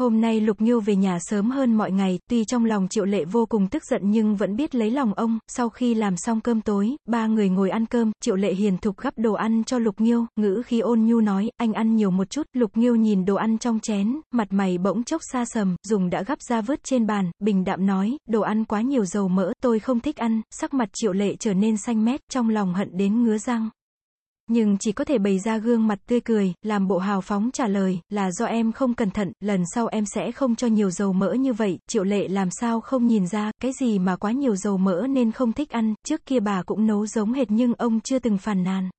Hôm nay Lục Nghiêu về nhà sớm hơn mọi ngày, tuy trong lòng Triệu Lệ vô cùng tức giận nhưng vẫn biết lấy lòng ông, sau khi làm xong cơm tối, ba người ngồi ăn cơm, Triệu Lệ hiền thục gắp đồ ăn cho Lục Nghiêu, ngữ khi ôn nhu nói, anh ăn nhiều một chút, Lục Nghiêu nhìn đồ ăn trong chén, mặt mày bỗng chốc xa sầm, dùng đã gắp ra vớt trên bàn, bình đạm nói, đồ ăn quá nhiều dầu mỡ, tôi không thích ăn, sắc mặt Triệu Lệ trở nên xanh mét, trong lòng hận đến ngứa răng nhưng chỉ có thể bày ra gương mặt tươi cười, làm bộ hào phóng trả lời, là do em không cẩn thận, lần sau em sẽ không cho nhiều dầu mỡ như vậy, triệu lệ làm sao không nhìn ra, cái gì mà quá nhiều dầu mỡ nên không thích ăn, trước kia bà cũng nấu giống hệt nhưng ông chưa từng phàn nàn.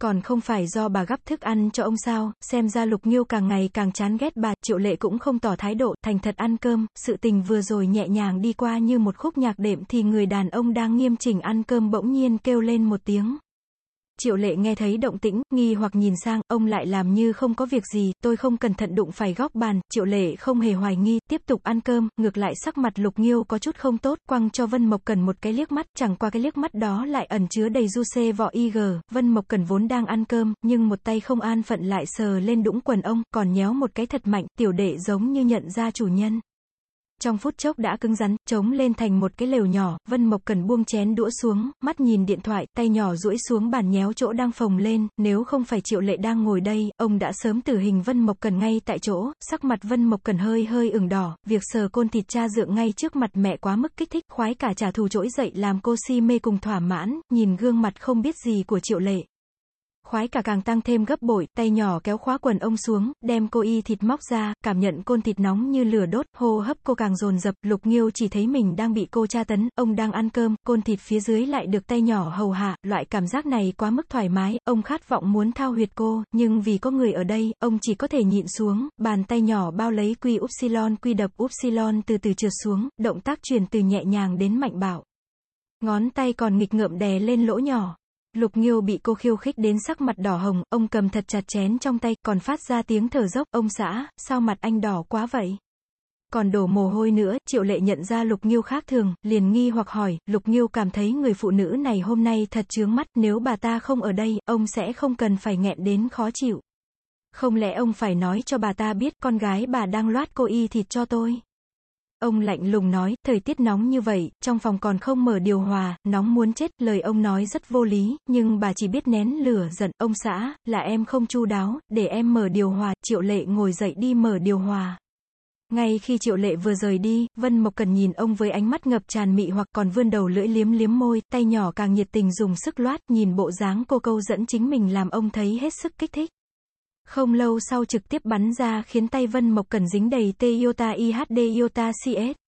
Còn không phải do bà gắp thức ăn cho ông sao, xem ra lục nghiêu càng ngày càng chán ghét bà, triệu lệ cũng không tỏ thái độ, thành thật ăn cơm, sự tình vừa rồi nhẹ nhàng đi qua như một khúc nhạc đệm thì người đàn ông đang nghiêm chỉnh ăn cơm bỗng nhiên kêu lên một tiếng. Triệu lệ nghe thấy động tĩnh, nghi hoặc nhìn sang, ông lại làm như không có việc gì, tôi không cẩn thận đụng phải góc bàn, triệu lệ không hề hoài nghi, tiếp tục ăn cơm, ngược lại sắc mặt lục nghiêu có chút không tốt, quăng cho Vân Mộc Cần một cái liếc mắt, chẳng qua cái liếc mắt đó lại ẩn chứa đầy du xê vỏ y gờ, Vân Mộc Cần vốn đang ăn cơm, nhưng một tay không an phận lại sờ lên đũng quần ông, còn nhéo một cái thật mạnh, tiểu đệ giống như nhận ra chủ nhân trong phút chốc đã cứng rắn, trống lên thành một cái lều nhỏ, Vân Mộc Cần buông chén đũa xuống, mắt nhìn điện thoại, tay nhỏ duỗi xuống bàn nhéo chỗ đang phồng lên, nếu không phải Triệu Lệ đang ngồi đây, ông đã sớm tử hình Vân Mộc Cần ngay tại chỗ, sắc mặt Vân Mộc Cần hơi hơi ửng đỏ, việc sờ côn thịt cha dượng ngay trước mặt mẹ quá mức kích thích, khoái cả trả thù trỗi dậy làm cô si mê cùng thỏa mãn, nhìn gương mặt không biết gì của Triệu Lệ, khoái cả càng tăng thêm gấp bội, tay nhỏ kéo khóa quần ông xuống, đem cô y thịt móc ra, cảm nhận côn thịt nóng như lửa đốt, hô hấp cô càng dồn dập, lục nghiêu chỉ thấy mình đang bị cô tra tấn, ông đang ăn cơm, côn thịt phía dưới lại được tay nhỏ hầu hạ, loại cảm giác này quá mức thoải mái, ông khát vọng muốn thao huyệt cô, nhưng vì có người ở đây, ông chỉ có thể nhịn xuống, bàn tay nhỏ bao lấy quy upsilon quy đập upsilon từ từ trượt xuống, động tác chuyển từ nhẹ nhàng đến mạnh bạo. Ngón tay còn nghịch ngợm đè lên lỗ nhỏ. Lục Nghiêu bị cô khiêu khích đến sắc mặt đỏ hồng, ông cầm thật chặt chén trong tay, còn phát ra tiếng thở dốc, ông xã, sao mặt anh đỏ quá vậy? Còn đổ mồ hôi nữa, triệu lệ nhận ra Lục Nghiêu khác thường, liền nghi hoặc hỏi, Lục Nghiêu cảm thấy người phụ nữ này hôm nay thật chướng mắt, nếu bà ta không ở đây, ông sẽ không cần phải nghẹn đến khó chịu. Không lẽ ông phải nói cho bà ta biết con gái bà đang loát cô y thịt cho tôi? Ông lạnh lùng nói, thời tiết nóng như vậy, trong phòng còn không mở điều hòa, nóng muốn chết, lời ông nói rất vô lý, nhưng bà chỉ biết nén lửa giận, ông xã, là em không chu đáo, để em mở điều hòa, triệu lệ ngồi dậy đi mở điều hòa. Ngay khi triệu lệ vừa rời đi, Vân Mộc Cần nhìn ông với ánh mắt ngập tràn mị hoặc còn vươn đầu lưỡi liếm liếm môi, tay nhỏ càng nhiệt tình dùng sức loát, nhìn bộ dáng cô câu dẫn chính mình làm ông thấy hết sức kích thích. Không lâu sau trực tiếp bắn ra khiến tay Vân Mộc cẩn dính đầy Toyota IHD Iota CS.